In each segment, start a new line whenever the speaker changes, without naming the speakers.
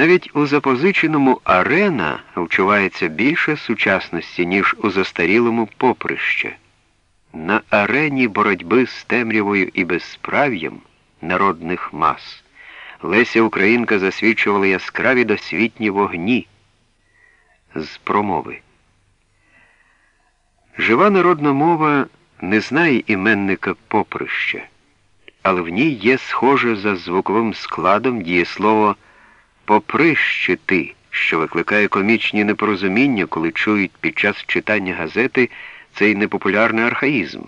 Навіть у запозиченому арена вчувається більше сучасності, ніж у застарілому поприще. На арені боротьби з темрявою і безсправ'ям народних мас Леся Українка засвідчувала яскраві досвітні вогні з промови. Жива народна мова не знає іменника поприща, але в ній є схоже за звуковим складом дієслово поприщити, що викликає комічні непорозуміння, коли чують під час читання газети цей непопулярний архаїзм.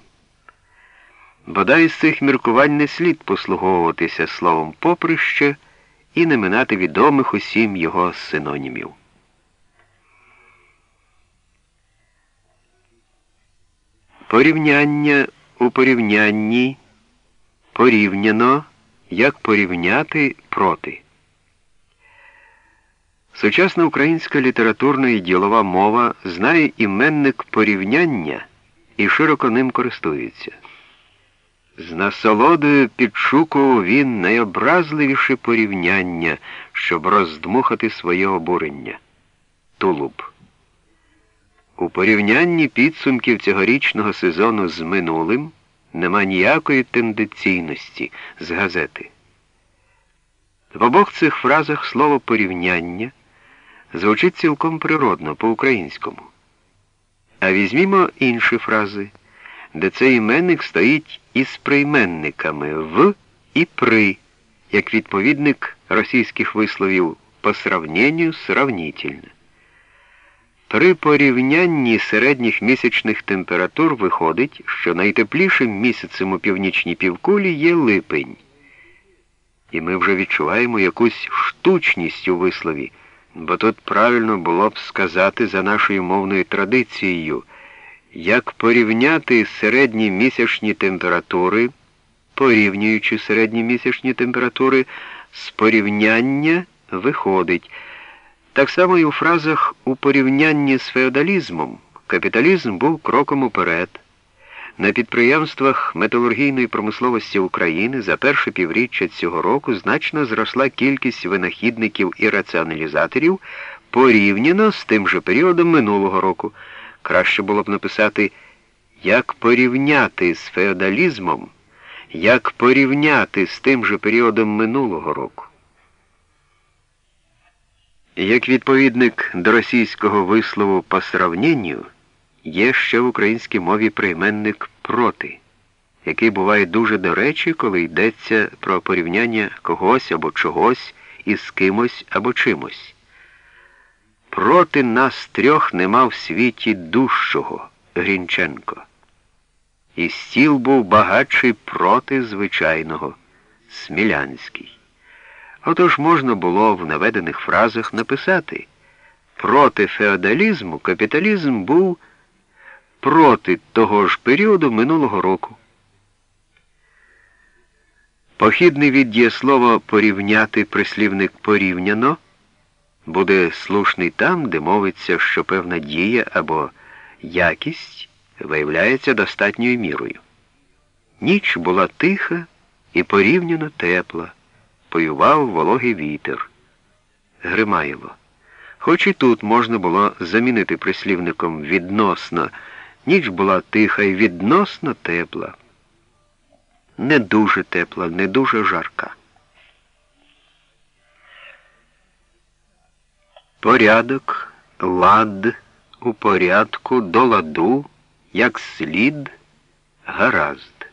Бодай з цих міркувань не слід послуговуватися словом поприще і не минати відомих усім його синонімів. Порівняння у порівнянні порівняно, як порівняти проти. Сучасна українська літературна і ділова мова знає іменник порівняння і широко ним користується. З насолодою підшукував він найобразливіше порівняння, щоб роздмухати своє обурення. Тулуб. У порівнянні підсумків цьогорічного сезону з минулим нема ніякої тенденційності з газети. В обох цих фразах слово порівняння звучить цілком природно по-українському. А візьмімо інші фрази, де цей іменник стоїть із прийменниками в і при, як відповідник російських висловів по сравненню сравнительно. При порівнянні середніх місячних температур виходить, що найтеплішим місяцем у північній півкулі є липень. І ми вже відчуваємо якусь штучність у вислові, бо тут правильно було б сказати за нашою мовною традицією, як порівняти середні місячні температури, порівнюючи середні місячні температури, з порівняння виходить. Так само і у фразах у порівнянні з феодалізмом капіталізм був кроком уперед. На підприємствах металургійної промисловості України за перше півріччя цього року значно зросла кількість винахідників і раціоналізаторів порівняно з тим же періодом минулого року. Краще було б написати, як порівняти з феодалізмом, як порівняти з тим же періодом минулого року. Як відповідник до російського вислову по сравненню, є ще в українській мові прийменник проти, який буває дуже до речі, коли йдеться про порівняння когось або чогось із кимось або чимось. Проти нас трьох нема в світі дужчого, Грінченко. І стіл був багатший проти звичайного, Смілянський. Отож можна було в наведених фразах написати проти феодалізму капіталізм був проти того ж періоду минулого року. Похідний від дієслова порівняти прислівник порівняно буде слушний там, де мовиться, що певна дія або якість виявляється достатньою мірою. Ніч була тиха і порівняно тепла поював вологий вітер. Гримайло. Хоч і тут можна було замінити прислівником відносно, ніч була тиха і відносно тепла. Не дуже тепла, не дуже жарка. Порядок, лад у порядку до ладу, як слід, гаразд.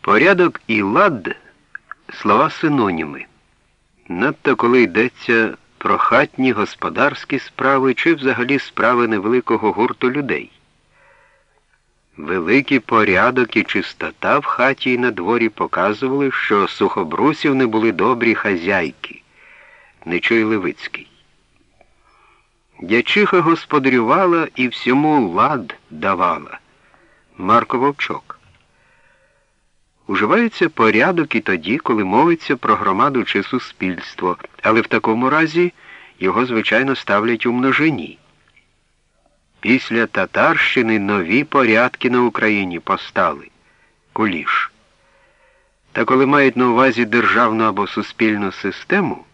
Порядок і лад слова синоніми. Надто коли йдеться про хатні господарські справи чи взагалі справи невеликого гурту людей. Великий порядок і чистота в хаті і на дворі показували, що сухобрусів не були добрі хазяйки, Нечой Левицький. Дячиха господарювала і всьому лад давала. Марко Вовчок. Уживається порядок і тоді, коли мовиться про громаду чи суспільство, але в такому разі його, звичайно, ставлять у множині. Після Татарщини нові порядки на Україні постали. Куліш. Та коли мають на увазі державну або суспільну систему,